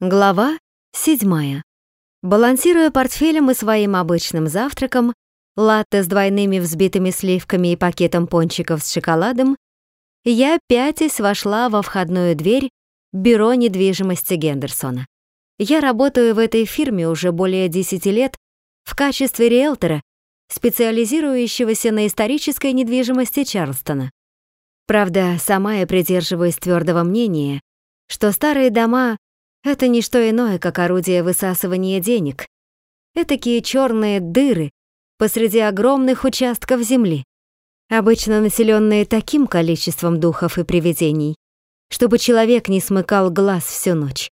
Глава седьмая. Балансируя портфелем и своим обычным завтраком, латте с двойными взбитыми сливками и пакетом пончиков с шоколадом, я пятясь вошла во входную дверь бюро недвижимости Гендерсона. Я работаю в этой фирме уже более 10 лет в качестве риэлтора, специализирующегося на исторической недвижимости Чарлстона. Правда, сама я придерживаюсь твердого мнения, что старые дома это не что иное, как орудие высасывания денег. Этакие черные дыры посреди огромных участков земли, обычно населенные таким количеством духов и привидений, чтобы человек не смыкал глаз всю ночь.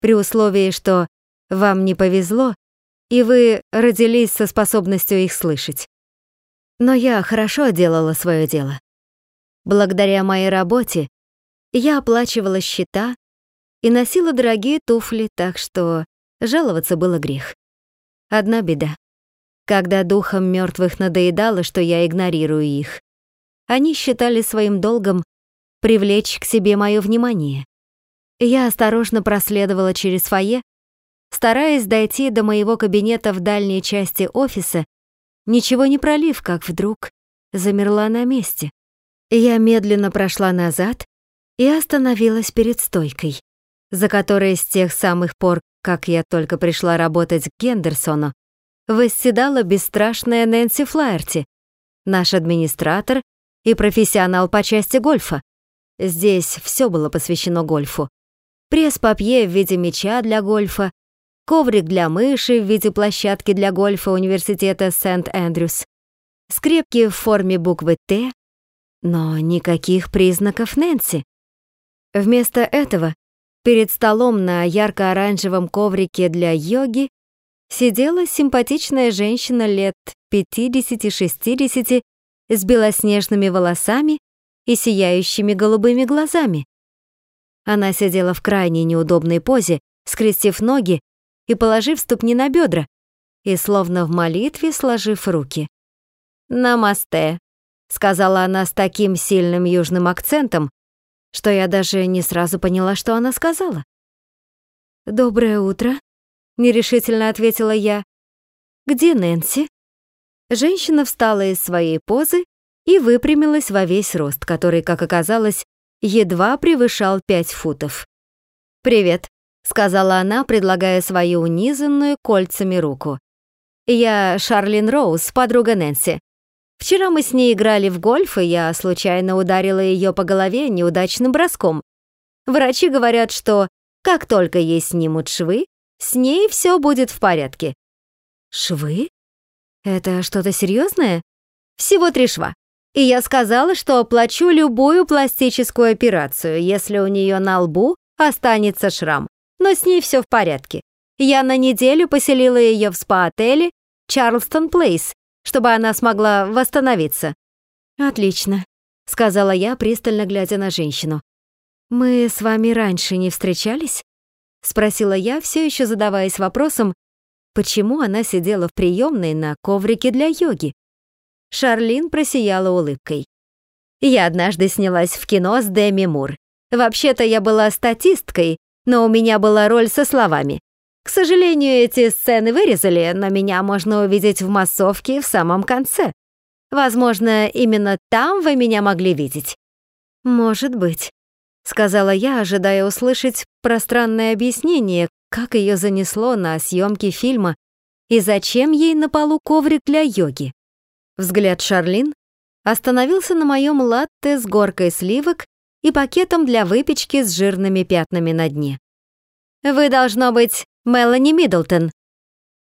При условии, что вам не повезло, и вы родились со способностью их слышать. Но я хорошо делала свое дело. Благодаря моей работе я оплачивала счета, и носила дорогие туфли, так что жаловаться было грех. Одна беда. Когда духом мертвых надоедало, что я игнорирую их, они считали своим долгом привлечь к себе мое внимание. Я осторожно проследовала через фойе, стараясь дойти до моего кабинета в дальней части офиса, ничего не пролив, как вдруг замерла на месте. Я медленно прошла назад и остановилась перед стойкой за которой с тех самых пор, как я только пришла работать к Гендерсону, восседала бесстрашная Нэнси Флаерти, наш администратор и профессионал по части гольфа. Здесь все было посвящено гольфу. Пресс-папье в виде мяча для гольфа, коврик для мыши в виде площадки для гольфа университета Сент-Эндрюс, скрепки в форме буквы «Т», но никаких признаков Нэнси. Вместо этого Перед столом на ярко-оранжевом коврике для йоги сидела симпатичная женщина лет 50-60 с белоснежными волосами и сияющими голубыми глазами. Она сидела в крайне неудобной позе, скрестив ноги и положив ступни на бедра, и словно в молитве сложив руки. «Намасте», — сказала она с таким сильным южным акцентом, что я даже не сразу поняла, что она сказала. «Доброе утро», — нерешительно ответила я. «Где Нэнси?» Женщина встала из своей позы и выпрямилась во весь рост, который, как оказалось, едва превышал пять футов. «Привет», — сказала она, предлагая свою унизанную кольцами руку. «Я Шарлин Роуз, подруга Нэнси. Вчера мы с ней играли в гольф, и я случайно ударила ее по голове неудачным броском. Врачи говорят, что как только ей снимут швы, с ней все будет в порядке. Швы? Это что-то серьезное? Всего три шва. И я сказала, что оплачу любую пластическую операцию, если у нее на лбу останется шрам. Но с ней все в порядке. Я на неделю поселила ее в спа-отеле Чарлстон Плейс чтобы она смогла восстановиться». «Отлично», — сказала я, пристально глядя на женщину. «Мы с вами раньше не встречались?» — спросила я, все еще задаваясь вопросом, почему она сидела в приемной на коврике для йоги. Шарлин просияла улыбкой. «Я однажды снялась в кино с Деми Мур. Вообще-то я была статисткой, но у меня была роль со словами. К сожалению, эти сцены вырезали, но меня можно увидеть в массовке в самом конце. Возможно, именно там вы меня могли видеть. Может быть, сказала я, ожидая услышать пространное объяснение, как ее занесло на съемки фильма и зачем ей на полу коврик для йоги. Взгляд Шарлин остановился на моем латте с горкой сливок и пакетом для выпечки с жирными пятнами на дне. «Вы, должно быть, Мелани Миддлтон».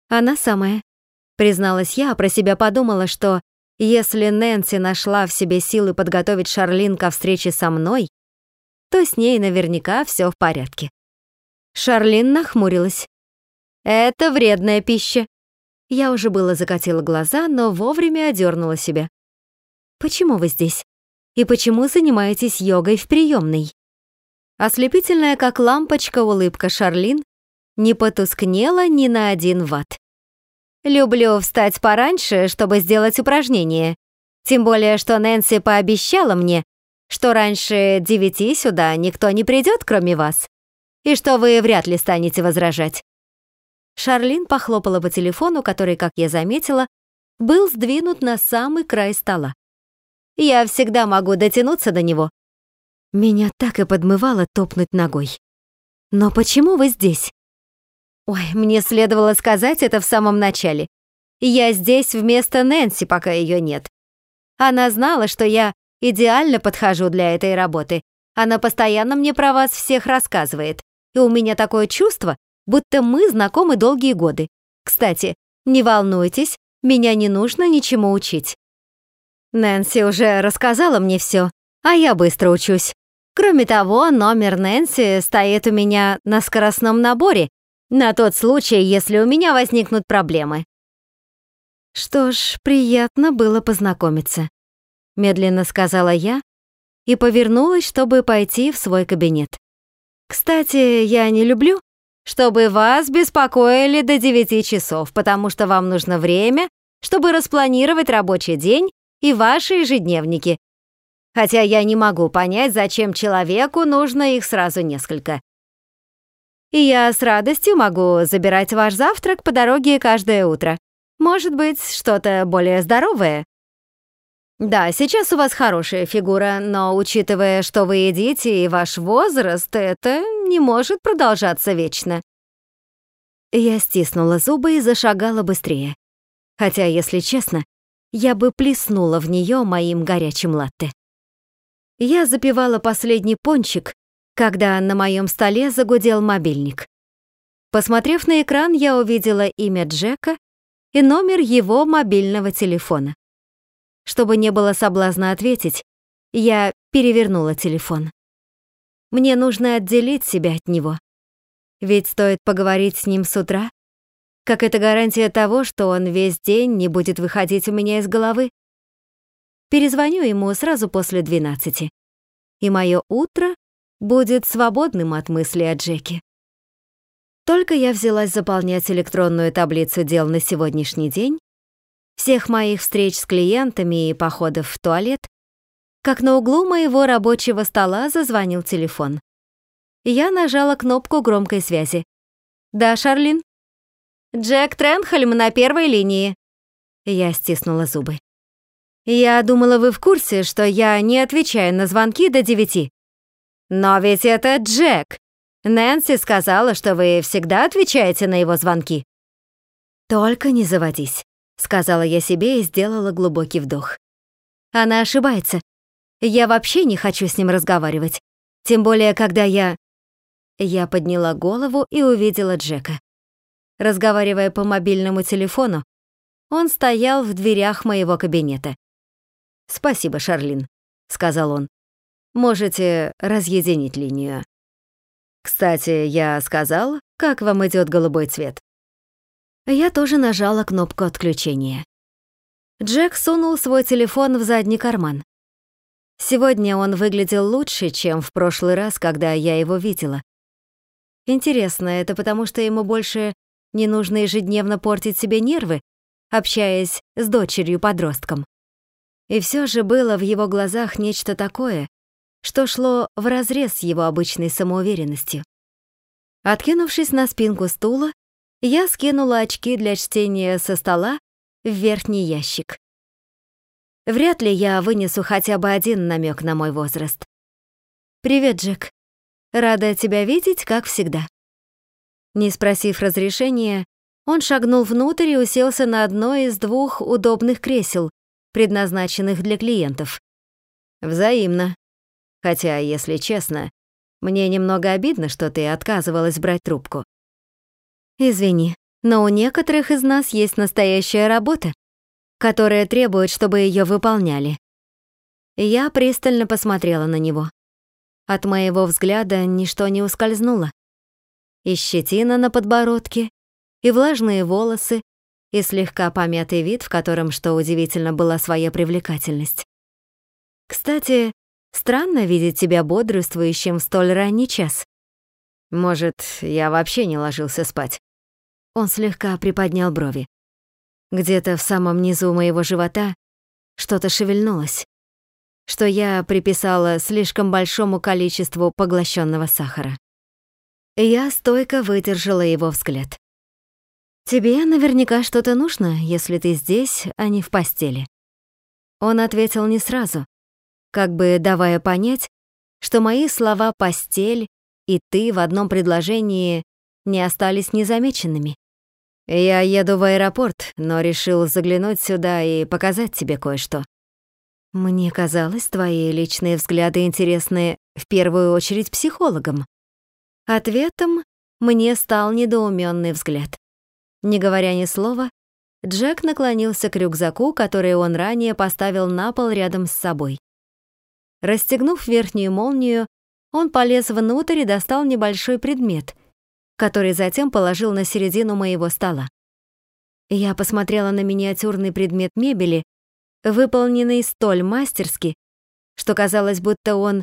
«Она самая», — призналась я, а про себя подумала, что если Нэнси нашла в себе силы подготовить Шарлин ко встрече со мной, то с ней наверняка все в порядке. Шарлин нахмурилась. «Это вредная пища». Я уже было закатила глаза, но вовремя одернула себя. «Почему вы здесь? И почему занимаетесь йогой в приемной?» Ослепительная, как лампочка, улыбка Шарлин не потускнела ни на один ватт. «Люблю встать пораньше, чтобы сделать упражнение. Тем более, что Нэнси пообещала мне, что раньше девяти сюда никто не придет, кроме вас. и что вы вряд ли станете возражать». Шарлин похлопала по телефону, который, как я заметила, был сдвинут на самый край стола. «Я всегда могу дотянуться до него». Меня так и подмывало топнуть ногой. «Но почему вы здесь?» «Ой, мне следовало сказать это в самом начале. Я здесь вместо Нэнси, пока ее нет. Она знала, что я идеально подхожу для этой работы. Она постоянно мне про вас всех рассказывает. И у меня такое чувство, будто мы знакомы долгие годы. Кстати, не волнуйтесь, меня не нужно ничему учить. Нэнси уже рассказала мне все, а я быстро учусь. Кроме того, номер Нэнси стоит у меня на скоростном наборе, на тот случай, если у меня возникнут проблемы. Что ж, приятно было познакомиться, медленно сказала я и повернулась, чтобы пойти в свой кабинет. Кстати, я не люблю, чтобы вас беспокоили до 9 часов, потому что вам нужно время, чтобы распланировать рабочий день и ваши ежедневники. Хотя я не могу понять, зачем человеку нужно их сразу несколько. И я с радостью могу забирать ваш завтрак по дороге каждое утро. Может быть, что-то более здоровое? Да, сейчас у вас хорошая фигура, но учитывая, что вы едите и ваш возраст, это не может продолжаться вечно. Я стиснула зубы и зашагала быстрее. Хотя, если честно, я бы плеснула в нее моим горячим латте. Я запивала последний пончик, когда на моем столе загудел мобильник. Посмотрев на экран, я увидела имя Джека и номер его мобильного телефона. Чтобы не было соблазна ответить, я перевернула телефон. Мне нужно отделить себя от него. Ведь стоит поговорить с ним с утра, как это гарантия того, что он весь день не будет выходить у меня из головы. Перезвоню ему сразу после двенадцати, и мое утро будет свободным от мысли о Джеке. Только я взялась заполнять электронную таблицу дел на сегодняшний день, всех моих встреч с клиентами и походов в туалет, как на углу моего рабочего стола зазвонил телефон. Я нажала кнопку громкой связи. «Да, Шарлин?» «Джек Тренхельм на первой линии». Я стиснула зубы. «Я думала, вы в курсе, что я не отвечаю на звонки до девяти». «Но ведь это Джек!» Нэнси сказала, что вы всегда отвечаете на его звонки. Только не заводись, сказала я себе и сделала глубокий вдох. Она ошибается. Я вообще не хочу с ним разговаривать. Тем более, когда я... Я подняла голову и увидела Джека. Разговаривая по мобильному телефону, он стоял в дверях моего кабинета. «Спасибо, Шарлин», — сказал он. «Можете разъединить линию». Кстати, я сказал, как вам идет голубой цвет. Я тоже нажала кнопку отключения. Джек сунул свой телефон в задний карман. Сегодня он выглядел лучше, чем в прошлый раз, когда я его видела. Интересно, это потому что ему больше не нужно ежедневно портить себе нервы, общаясь с дочерью-подростком. И все же было в его глазах нечто такое, что шло вразрез с его обычной самоуверенностью. Откинувшись на спинку стула, я скинула очки для чтения со стола в верхний ящик. Вряд ли я вынесу хотя бы один намек на мой возраст. «Привет, Джек. Рада тебя видеть, как всегда». Не спросив разрешения, он шагнул внутрь и уселся на одно из двух удобных кресел, предназначенных для клиентов. «Взаимно», Хотя, если честно, мне немного обидно, что ты отказывалась брать трубку. Извини, но у некоторых из нас есть настоящая работа, которая требует, чтобы ее выполняли. Я пристально посмотрела на него. От моего взгляда ничто не ускользнуло. И щетина на подбородке, и влажные волосы, и слегка помятый вид, в котором, что удивительно, была своя привлекательность. Кстати, Странно видеть тебя бодрствующим в столь ранний час. Может, я вообще не ложился спать. Он слегка приподнял брови. Где-то в самом низу моего живота что-то шевельнулось, что я приписала слишком большому количеству поглощенного сахара. Я стойко выдержала его взгляд. «Тебе наверняка что-то нужно, если ты здесь, а не в постели». Он ответил не сразу, как бы давая понять, что мои слова «постель» и «ты» в одном предложении не остались незамеченными. «Я еду в аэропорт, но решил заглянуть сюда и показать тебе кое-что». Мне казалось, твои личные взгляды интересны в первую очередь психологам. Ответом мне стал недоуменный взгляд. Не говоря ни слова, Джек наклонился к рюкзаку, который он ранее поставил на пол рядом с собой. Расстегнув верхнюю молнию, он полез внутрь и достал небольшой предмет, который затем положил на середину моего стола. Я посмотрела на миниатюрный предмет мебели, выполненный столь мастерски, что казалось, будто он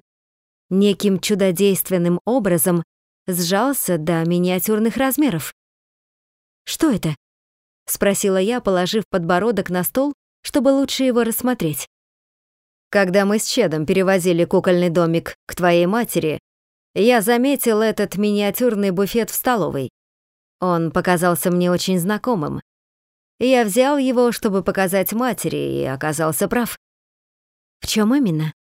неким чудодейственным образом сжался до миниатюрных размеров. «Что это?» — спросила я, положив подбородок на стол, чтобы лучше его рассмотреть. «Когда мы с Чедом перевозили кукольный домик к твоей матери, я заметил этот миниатюрный буфет в столовой. Он показался мне очень знакомым. Я взял его, чтобы показать матери, и оказался прав. В чем именно?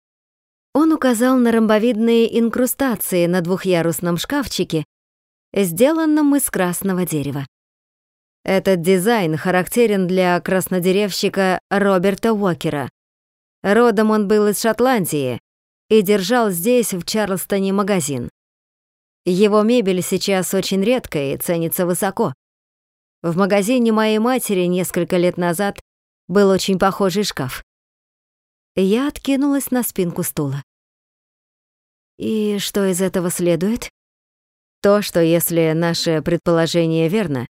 Он указал на ромбовидные инкрустации на двухъярусном шкафчике, сделанном из красного дерева. Этот дизайн характерен для краснодеревщика Роберта Уокера. Родом он был из Шотландии и держал здесь, в Чарльстоне, магазин. Его мебель сейчас очень редкая и ценится высоко. В магазине моей матери несколько лет назад был очень похожий шкаф. Я откинулась на спинку стула. И что из этого следует? То, что если наше предположение верно,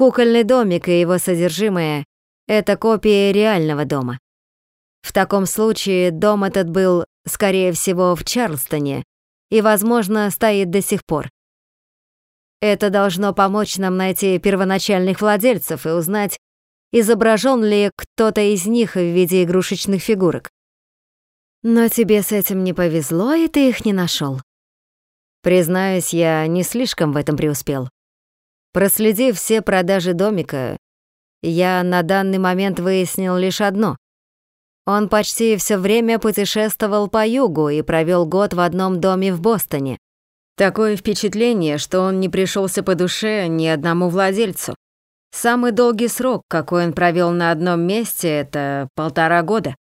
кукольный домик и его содержимое — это копия реального дома. В таком случае дом этот был, скорее всего, в Чарльстоне и, возможно, стоит до сих пор. Это должно помочь нам найти первоначальных владельцев и узнать, изображен ли кто-то из них в виде игрушечных фигурок. Но тебе с этим не повезло, и ты их не нашел. Признаюсь, я не слишком в этом преуспел. Проследив все продажи домика, я на данный момент выяснил лишь одно. Он почти все время путешествовал по югу и провел год в одном доме в Бостоне. Такое впечатление, что он не пришелся по душе ни одному владельцу. Самый долгий срок, какой он провел на одном месте, это полтора года.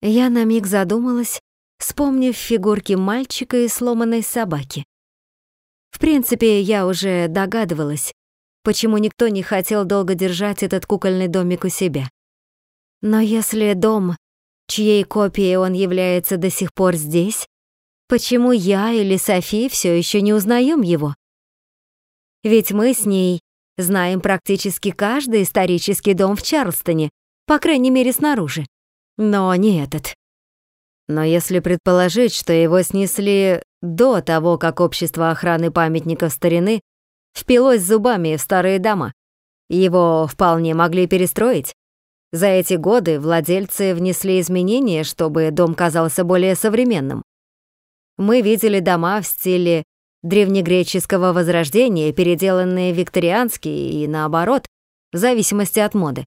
Я на миг задумалась, вспомнив фигурки мальчика и сломанной собаки. Принципе, я уже догадывалась, почему никто не хотел долго держать этот кукольный домик у себя. Но если дом, чьей копией он является до сих пор здесь, почему я или Софи все еще не узнаем его? Ведь мы с ней Знаем практически каждый исторический дом в Чарльстоне, по крайней мере, снаружи. Но не этот. Но если предположить, что его снесли до того, как общество охраны памятников старины впилось зубами в старые дома, его вполне могли перестроить. За эти годы владельцы внесли изменения, чтобы дом казался более современным. Мы видели дома в стиле древнегреческого возрождения, переделанные викторианские и наоборот, в зависимости от моды.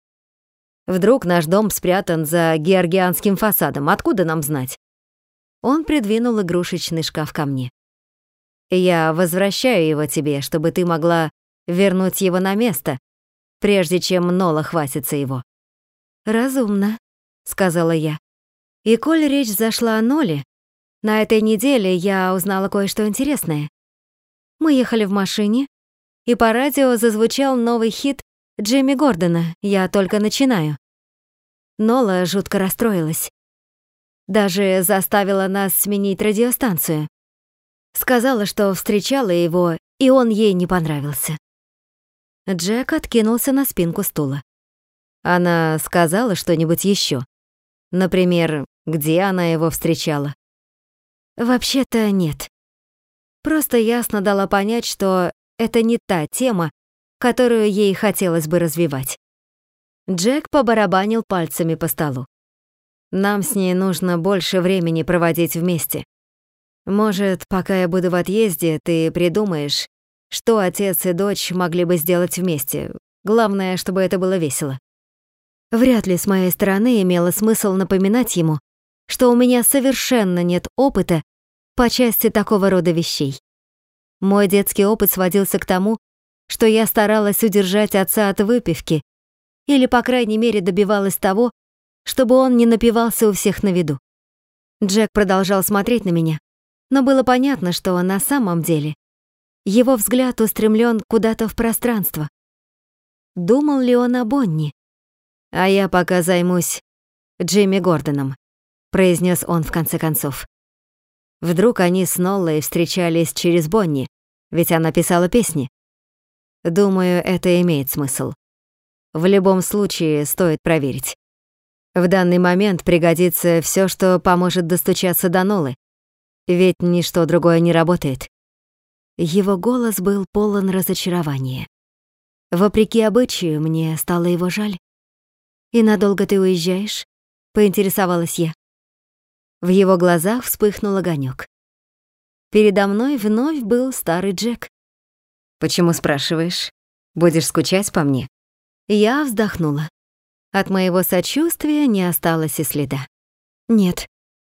Вдруг наш дом спрятан за георгианским фасадом, откуда нам знать? Он придвинул игрушечный шкаф ко мне. Я возвращаю его тебе, чтобы ты могла вернуть его на место, прежде чем Нола хватится его. Разумно, сказала я. И коль речь зашла о Ноле, на этой неделе я узнала кое-что интересное. Мы ехали в машине, и по радио зазвучал новый хит Джимми Гордона «Я только начинаю». Нола жутко расстроилась. Даже заставила нас сменить радиостанцию. Сказала, что встречала его, и он ей не понравился. Джек откинулся на спинку стула. Она сказала что-нибудь еще. Например, где она его встречала. Вообще-то нет. Просто ясно дала понять, что это не та тема, которую ей хотелось бы развивать. Джек побарабанил пальцами по столу. Нам с ней нужно больше времени проводить вместе. Может, пока я буду в отъезде, ты придумаешь, что отец и дочь могли бы сделать вместе. Главное, чтобы это было весело. Вряд ли с моей стороны имело смысл напоминать ему, что у меня совершенно нет опыта по части такого рода вещей. Мой детский опыт сводился к тому, что я старалась удержать отца от выпивки или, по крайней мере, добивалась того, чтобы он не напивался у всех на виду. Джек продолжал смотреть на меня, но было понятно, что на самом деле его взгляд устремлен куда-то в пространство. Думал ли он о Бонни? А я пока займусь Джимми Гордоном, произнес он в конце концов. Вдруг они с Ноллой встречались через Бонни, ведь она писала песни. Думаю, это имеет смысл. В любом случае, стоит проверить. В данный момент пригодится все, что поможет достучаться до Нолы, ведь ничто другое не работает. Его голос был полон разочарования. Вопреки обычаю, мне стало его жаль. «И надолго ты уезжаешь?» — поинтересовалась я. В его глазах вспыхнул огонек. Передо мной вновь был старый Джек. «Почему спрашиваешь? Будешь скучать по мне?» Я вздохнула. От моего сочувствия не осталось и следа. «Нет,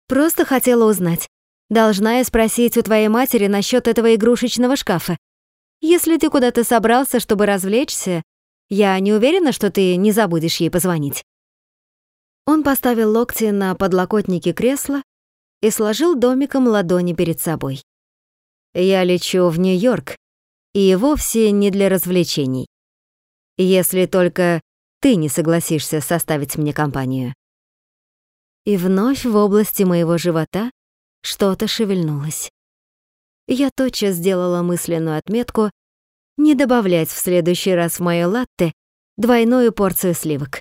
просто хотела узнать. Должна я спросить у твоей матери насчет этого игрушечного шкафа. Если ты куда-то собрался, чтобы развлечься, я не уверена, что ты не забудешь ей позвонить». Он поставил локти на подлокотники кресла и сложил домиком ладони перед собой. «Я лечу в Нью-Йорк, и вовсе не для развлечений. Если только ты не согласишься составить мне компанию». И вновь в области моего живота что-то шевельнулось. Я тотчас сделала мысленную отметку не добавлять в следующий раз в моё латте двойную порцию сливок.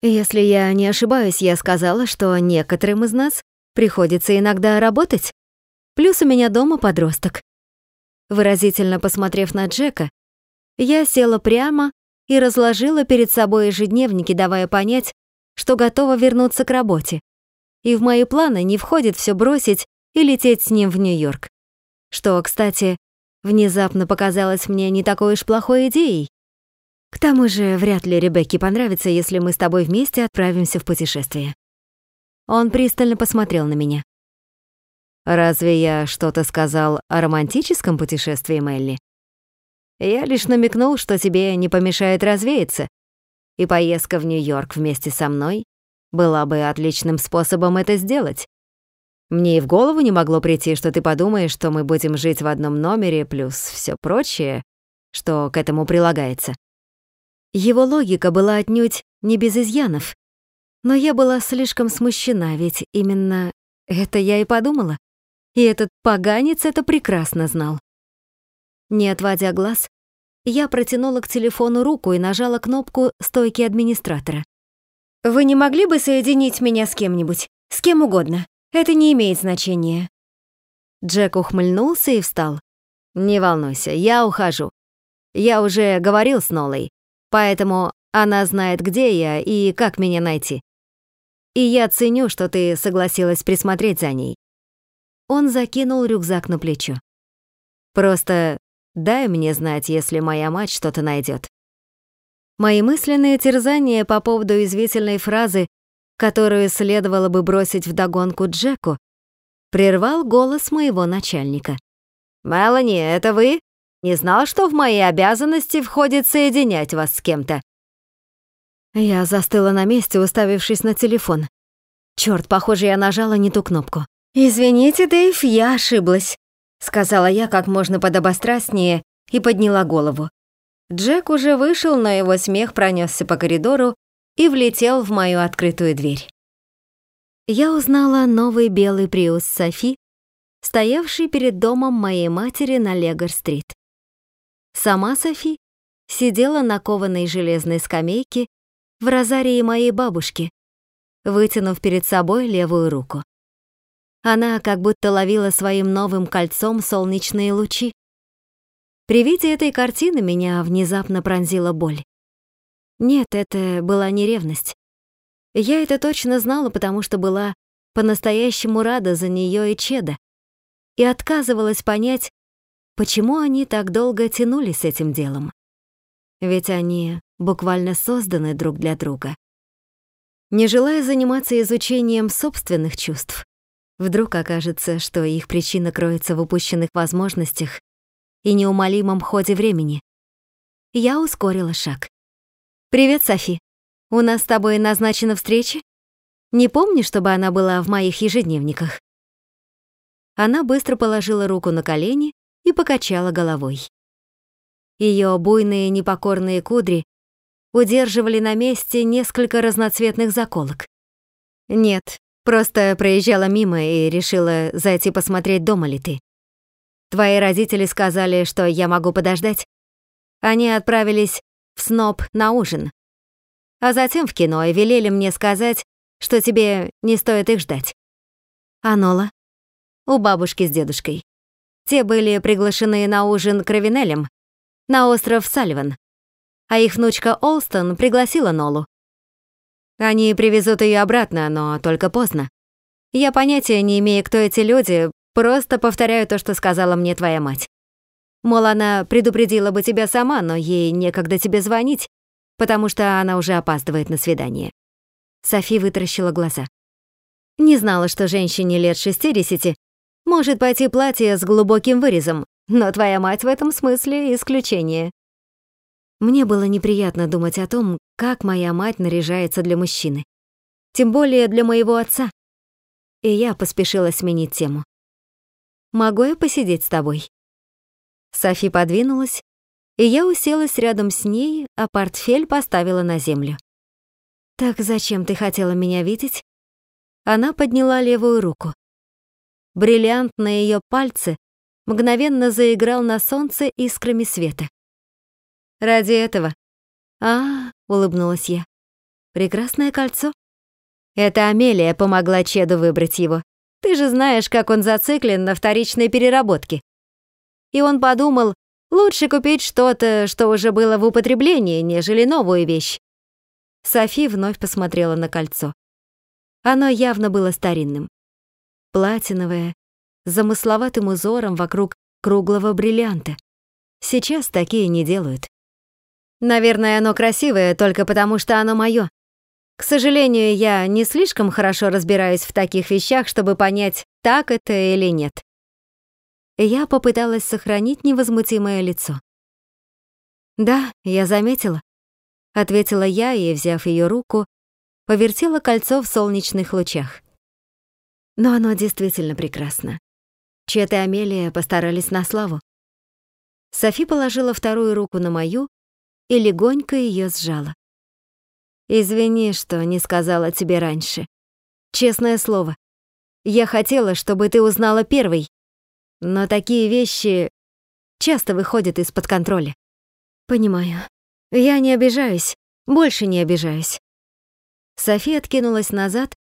Если я не ошибаюсь, я сказала, что некоторым из нас приходится иногда работать. Плюс у меня дома подросток. Выразительно посмотрев на Джека, я села прямо и разложила перед собой ежедневники, давая понять, что готова вернуться к работе. И в мои планы не входит все бросить и лететь с ним в Нью-Йорк. Что, кстати, внезапно показалось мне не такой уж плохой идеей. К тому же, вряд ли Ребекке понравится, если мы с тобой вместе отправимся в путешествие. Он пристально посмотрел на меня. Разве я что-то сказал о романтическом путешествии, Мелли? Я лишь намекнул, что тебе не помешает развеяться, и поездка в Нью-Йорк вместе со мной была бы отличным способом это сделать. Мне и в голову не могло прийти, что ты подумаешь, что мы будем жить в одном номере, плюс все прочее, что к этому прилагается. Его логика была отнюдь не без изъянов, но я была слишком смущена, ведь именно это я и подумала. И этот поганец это прекрасно знал. Не отводя глаз, я протянула к телефону руку и нажала кнопку стойки администратора. «Вы не могли бы соединить меня с кем-нибудь? С кем угодно. Это не имеет значения». Джек ухмыльнулся и встал. «Не волнуйся, я ухожу. Я уже говорил с Нолой, поэтому она знает, где я и как меня найти. И я ценю, что ты согласилась присмотреть за ней. Он закинул рюкзак на плечо. «Просто дай мне знать, если моя мать что-то найдет. Мои мысленные терзания по поводу извительной фразы, которую следовало бы бросить в догонку Джеку, прервал голос моего начальника. «Мелани, это вы? Не знал, что в мои обязанности входит соединять вас с кем-то». Я застыла на месте, уставившись на телефон. Чёрт, похоже, я нажала не ту кнопку. «Извините, Дэйв, я ошиблась», — сказала я как можно подобострастнее и подняла голову. Джек уже вышел, но его смех пронесся по коридору и влетел в мою открытую дверь. Я узнала новый белый приус Софи, стоявший перед домом моей матери на Легор-стрит. Сама Софи сидела на кованой железной скамейке в розарии моей бабушки, вытянув перед собой левую руку. Она как будто ловила своим новым кольцом солнечные лучи. При виде этой картины меня внезапно пронзила боль. Нет, это была не ревность. Я это точно знала, потому что была по-настоящему рада за нее и Чеда, и отказывалась понять, почему они так долго тянули с этим делом. Ведь они буквально созданы друг для друга. Не желая заниматься изучением собственных чувств, вдруг окажется, что их причина кроется в упущенных возможностях и неумолимом ходе времени. Я ускорила шаг. «Привет, Софи. У нас с тобой назначена встреча? Не помню, чтобы она была в моих ежедневниках». Она быстро положила руку на колени и покачала головой. Ее буйные непокорные кудри удерживали на месте несколько разноцветных заколок. Нет, просто проезжала мимо и решила зайти посмотреть, дома ли ты. Твои родители сказали, что я могу подождать. Они отправились в СНОП на ужин, а затем в кино и велели мне сказать, что тебе не стоит их ждать. А Нола? У бабушки с дедушкой. Те были приглашены на ужин к Равинелям на остров Салливан а их внучка Олстон пригласила Нолу. Они привезут ее обратно, но только поздно. Я понятия не имею, кто эти люди, просто повторяю то, что сказала мне твоя мать. Мол, она предупредила бы тебя сама, но ей некогда тебе звонить, потому что она уже опаздывает на свидание. Софи вытаращила глаза. Не знала, что женщине лет 60 может пойти платье с глубоким вырезом, но твоя мать в этом смысле исключение. Мне было неприятно думать о том, как моя мать наряжается для мужчины. Тем более для моего отца. И я поспешила сменить тему. «Могу я посидеть с тобой?» Софи подвинулась, и я уселась рядом с ней, а портфель поставила на землю. «Так зачем ты хотела меня видеть?» Она подняла левую руку. Бриллиант на ее пальце мгновенно заиграл на солнце искрами света. Ради этого. А, улыбнулась я. Прекрасное кольцо. Это Амелия помогла Чеду выбрать его. Ты же знаешь, как он зациклен на вторичной переработке. И он подумал, лучше купить что-то, что уже было в употреблении, нежели новую вещь. Софи вновь посмотрела на кольцо. Оно явно было старинным. Платиновое, с замысловатым узором вокруг круглого бриллианта. Сейчас такие не делают. Наверное, оно красивое только потому, что оно моё. К сожалению, я не слишком хорошо разбираюсь в таких вещах, чтобы понять, так это или нет. Я попыталась сохранить невозмутимое лицо. «Да, я заметила», — ответила я и, взяв её руку, повертела кольцо в солнечных лучах. Но оно действительно прекрасно. Чет и Амелия постарались на славу. Софи положила вторую руку на мою и легонько ее сжала. «Извини, что не сказала тебе раньше. Честное слово, я хотела, чтобы ты узнала первой, но такие вещи часто выходят из-под контроля». «Понимаю. Я не обижаюсь, больше не обижаюсь». София откинулась назад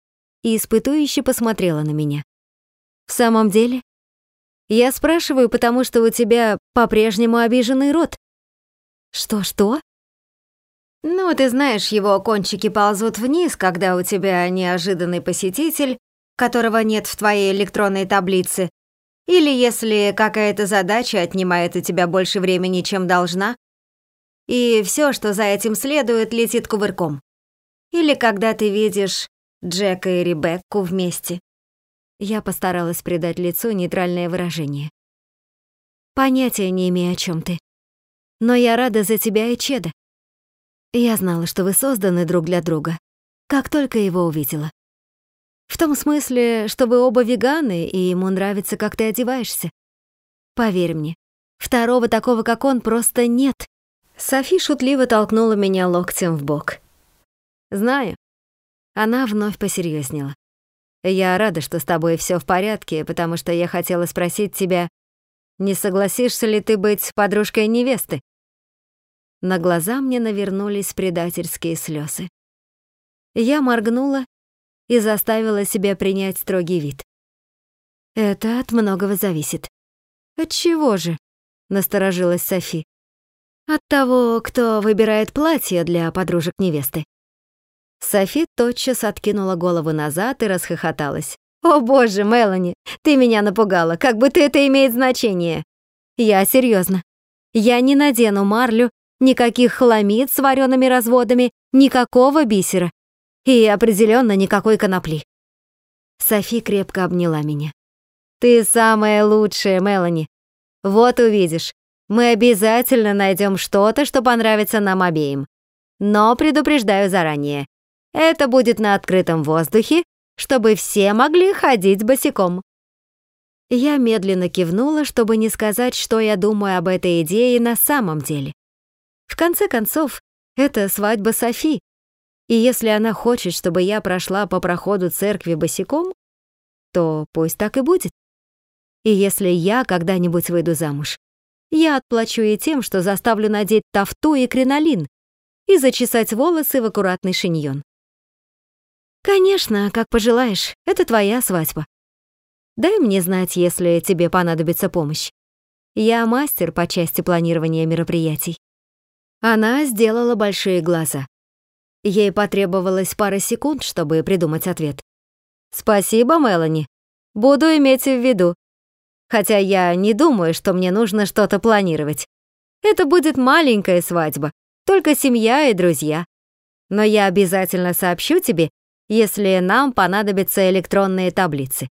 и испытующе посмотрела на меня. «В самом деле?» «Я спрашиваю, потому что у тебя по-прежнему обиженный рот. Что-что? Ну, ты знаешь, его кончики ползут вниз, когда у тебя неожиданный посетитель, которого нет в твоей электронной таблице, или если какая-то задача отнимает у тебя больше времени, чем должна, и все, что за этим следует, летит кувырком. Или когда ты видишь Джека и Ребекку вместе. Я постаралась придать лицу нейтральное выражение. Понятия не имею, о чем ты. Но я рада за тебя и Чеда. Я знала, что вы созданы друг для друга, как только его увидела. В том смысле, что вы оба веганы, и ему нравится, как ты одеваешься. Поверь мне, второго такого, как он, просто нет. Софи шутливо толкнула меня локтем в бок. Знаю. Она вновь посерьезнела. Я рада, что с тобой все в порядке, потому что я хотела спросить тебя, не согласишься ли ты быть подружкой невесты? На глаза мне навернулись предательские слезы. Я моргнула и заставила себя принять строгий вид. Это от многого зависит. От чего же? Насторожилась Софи. От того, кто выбирает платье для подружек невесты. Софи тотчас откинула голову назад и расхохоталась. «О боже, Мелани, ты меня напугала, как будто это имеет значение!» Я серьезно. Я не надену марлю, никаких хламид с вареными разводами, никакого бисера. И определенно никакой конопли. Софи крепко обняла меня. «Ты самая лучшая, Мелани. Вот увидишь, мы обязательно найдем что-то, что понравится нам обеим. Но предупреждаю заранее, это будет на открытом воздухе, чтобы все могли ходить босиком». Я медленно кивнула, чтобы не сказать, что я думаю об этой идее на самом деле. В конце концов, это свадьба Софи, и если она хочет, чтобы я прошла по проходу церкви босиком, то пусть так и будет. И если я когда-нибудь выйду замуж, я отплачу ей тем, что заставлю надеть тафту и кринолин и зачесать волосы в аккуратный шиньон. Конечно, как пожелаешь, это твоя свадьба. Дай мне знать, если тебе понадобится помощь. Я мастер по части планирования мероприятий. Она сделала большие глаза. Ей потребовалось пара секунд, чтобы придумать ответ. «Спасибо, Мелани. Буду иметь в виду. Хотя я не думаю, что мне нужно что-то планировать. Это будет маленькая свадьба, только семья и друзья. Но я обязательно сообщу тебе, если нам понадобятся электронные таблицы».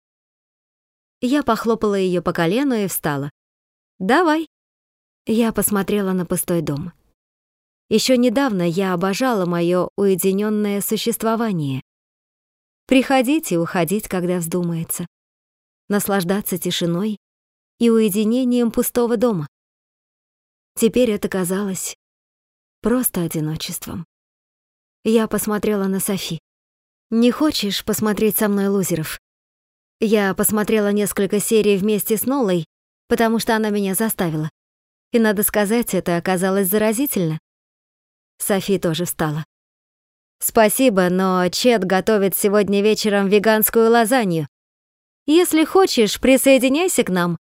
Я похлопала ее по колену и встала. «Давай». Я посмотрела на пустой дом. Еще недавно я обожала мое уединенное существование. Приходить и уходить, когда вздумается. Наслаждаться тишиной и уединением пустого дома. Теперь это казалось просто одиночеством. Я посмотрела на Софи. «Не хочешь посмотреть со мной лузеров?» Я посмотрела несколько серий вместе с Нолой, потому что она меня заставила. И, надо сказать, это оказалось заразительно. Софи тоже встала. «Спасибо, но Чет готовит сегодня вечером веганскую лазанью. Если хочешь, присоединяйся к нам.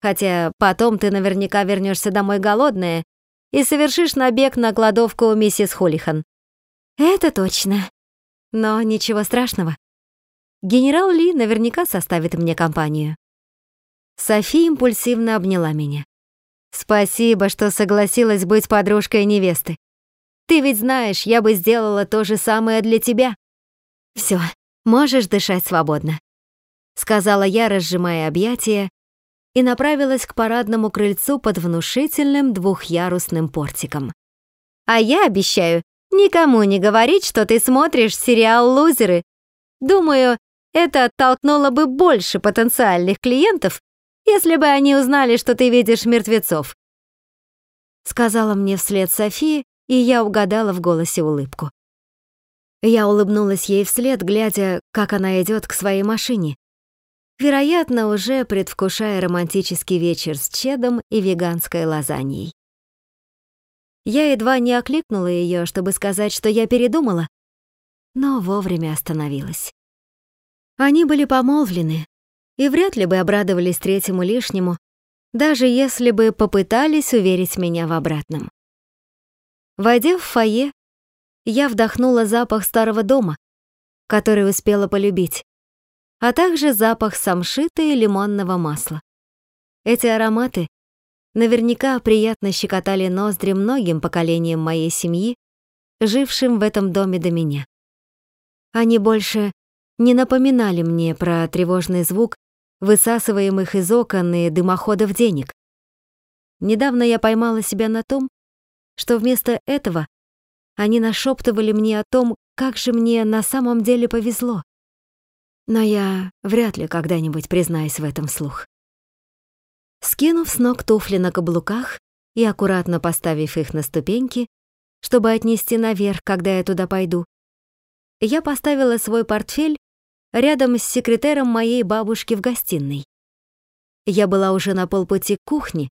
Хотя потом ты наверняка вернешься домой голодная и совершишь набег на кладовку у миссис Холихан». «Это точно. Но ничего страшного. Генерал Ли наверняка составит мне компанию». Софи импульсивно обняла меня. «Спасибо, что согласилась быть подружкой невесты. Ты ведь знаешь, я бы сделала то же самое для тебя. Все, можешь дышать свободно, сказала я, разжимая объятия, и направилась к парадному крыльцу под внушительным двухъярусным портиком. А я обещаю никому не говорить, что ты смотришь сериал «Лузеры». Думаю, это оттолкнуло бы больше потенциальных клиентов, если бы они узнали, что ты видишь мертвецов. Сказала мне вслед София и я угадала в голосе улыбку. Я улыбнулась ей вслед, глядя, как она идет к своей машине. Вероятно, уже предвкушая романтический вечер с чедом и веганской лазаньей. Я едва не окликнула ее, чтобы сказать, что я передумала, но вовремя остановилась. Они были помолвлены и вряд ли бы обрадовались третьему лишнему, даже если бы попытались уверить меня в обратном. Войдя в фойе, я вдохнула запах старого дома, который успела полюбить, а также запах самшита и лимонного масла. Эти ароматы наверняка приятно щекотали ноздри многим поколениям моей семьи, жившим в этом доме до меня. Они больше не напоминали мне про тревожный звук высасываемых из окон и дымоходов денег. Недавно я поймала себя на том, что вместо этого они нашептывали мне о том, как же мне на самом деле повезло. Но я вряд ли когда-нибудь признаюсь в этом вслух. Скинув с ног туфли на каблуках и аккуратно поставив их на ступеньки, чтобы отнести наверх, когда я туда пойду, я поставила свой портфель рядом с секретером моей бабушки в гостиной. Я была уже на полпути к кухне,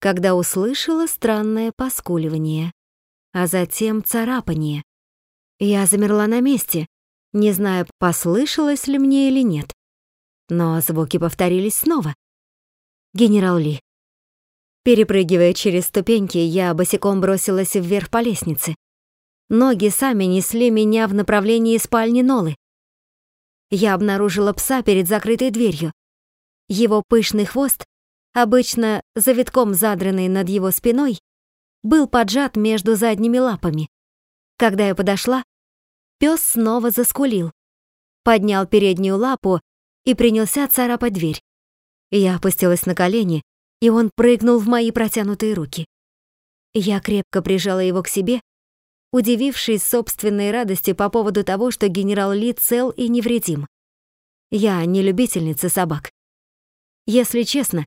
когда услышала странное поскуливание, а затем царапание. Я замерла на месте, не зная, послышалось ли мне или нет. Но звуки повторились снова. Генерал Ли. Перепрыгивая через ступеньки, я босиком бросилась вверх по лестнице. Ноги сами несли меня в направлении спальни Нолы. Я обнаружила пса перед закрытой дверью. Его пышный хвост обычно завитком задранный над его спиной, был поджат между задними лапами. Когда я подошла, пес снова заскулил, поднял переднюю лапу и принялся царапать дверь. Я опустилась на колени, и он прыгнул в мои протянутые руки. Я крепко прижала его к себе, удивившись собственной радости по поводу того, что генерал Ли цел и невредим. Я не любительница собак. Если честно,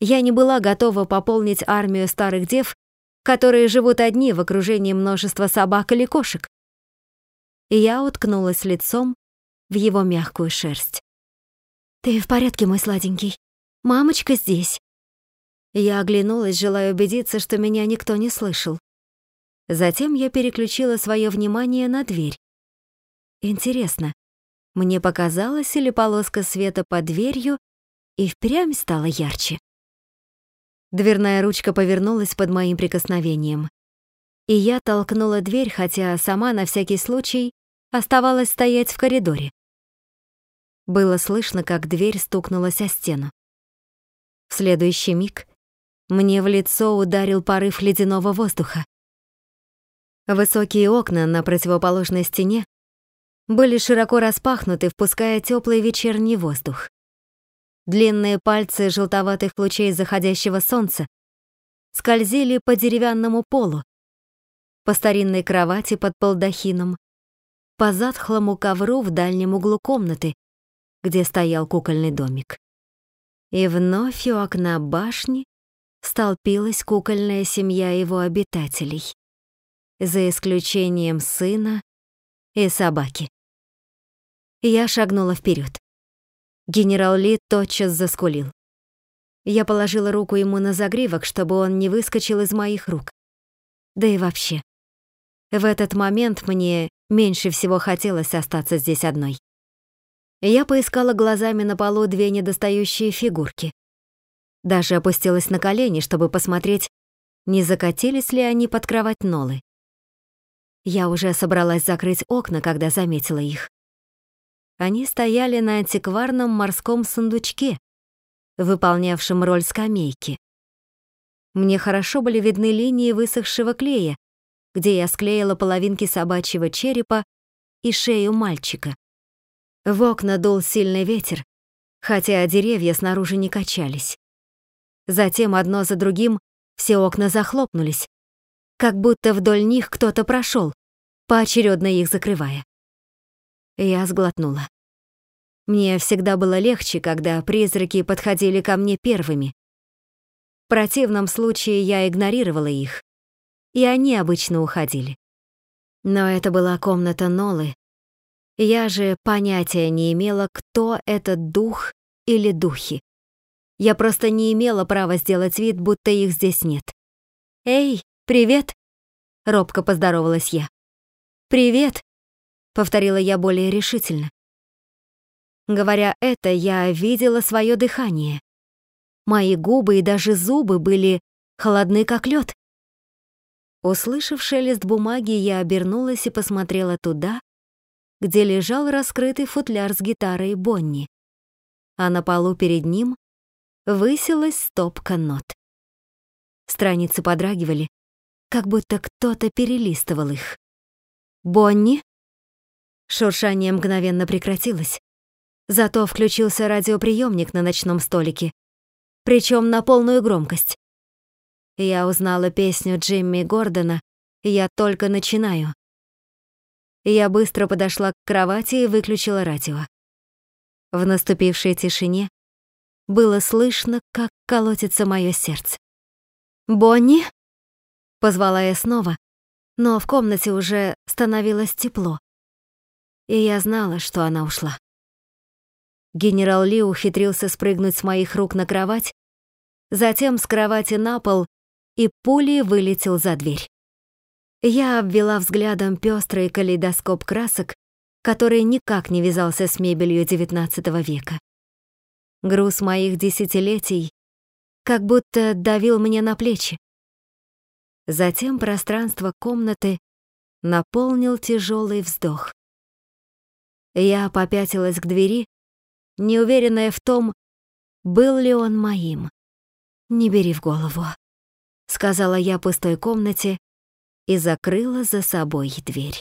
я не была готова пополнить армию старых дев, которые живут одни в окружении множества собак или кошек. Я уткнулась лицом в его мягкую шерсть. «Ты в порядке, мой сладенький? Мамочка здесь». Я оглянулась, желая убедиться, что меня никто не слышал. Затем я переключила свое внимание на дверь. Интересно, мне показалось, или полоска света под дверью и впрямь стала ярче. Дверная ручка повернулась под моим прикосновением. И я толкнула дверь, хотя сама на всякий случай оставалась стоять в коридоре. Было слышно, как дверь стукнулась о стену. В следующий миг мне в лицо ударил порыв ледяного воздуха. Высокие окна на противоположной стене были широко распахнуты, впуская теплый вечерний воздух. Длинные пальцы желтоватых лучей заходящего солнца скользили по деревянному полу, по старинной кровати под балдахином, по затхлому ковру в дальнем углу комнаты, где стоял кукольный домик. И вновь у окна башни столпилась кукольная семья его обитателей за исключением сына и собаки. Я шагнула вперед. Генерал Ли тотчас заскулил. Я положила руку ему на загривок, чтобы он не выскочил из моих рук. Да и вообще. В этот момент мне меньше всего хотелось остаться здесь одной. Я поискала глазами на полу две недостающие фигурки. Даже опустилась на колени, чтобы посмотреть, не закатились ли они под кровать Нолы. Я уже собралась закрыть окна, когда заметила их. Они стояли на антикварном морском сундучке, выполнявшем роль скамейки. Мне хорошо были видны линии высохшего клея, где я склеила половинки собачьего черепа и шею мальчика. В окна дул сильный ветер, хотя деревья снаружи не качались. Затем одно за другим все окна захлопнулись, как будто вдоль них кто-то прошел, поочередно их закрывая. Я сглотнула. Мне всегда было легче, когда призраки подходили ко мне первыми. В противном случае я игнорировала их, и они обычно уходили. Но это была комната Нолы. Я же понятия не имела, кто этот дух или духи. Я просто не имела права сделать вид, будто их здесь нет. «Эй, привет!» — робко поздоровалась я. «Привет!» — повторила я более решительно. Говоря это, я видела свое дыхание. Мои губы и даже зубы были холодны, как лед. Услышав шелест бумаги, я обернулась и посмотрела туда, где лежал раскрытый футляр с гитарой Бонни, а на полу перед ним высилась стопка нот. Страницы подрагивали, как будто кто-то перелистывал их. «Бонни?» Шуршание мгновенно прекратилось. Зато включился радиоприемник на ночном столике, причем на полную громкость. Я узнала песню Джимми Гордона «Я только начинаю». Я быстро подошла к кровати и выключила радио. В наступившей тишине было слышно, как колотится мое сердце. «Бонни?» — позвала я снова, но в комнате уже становилось тепло, и я знала, что она ушла. Генерал Ли ухитрился спрыгнуть с моих рук на кровать, затем с кровати на пол и пулей вылетел за дверь. Я обвела взглядом пестрый калейдоскоп красок, который никак не вязался с мебелью XIX века. Груз моих десятилетий как будто давил мне на плечи. Затем пространство комнаты наполнил тяжелый вздох. Я попятилась к двери, неуверенная в том, был ли он моим. «Не бери в голову», — сказала я пустой комнате и закрыла за собой дверь.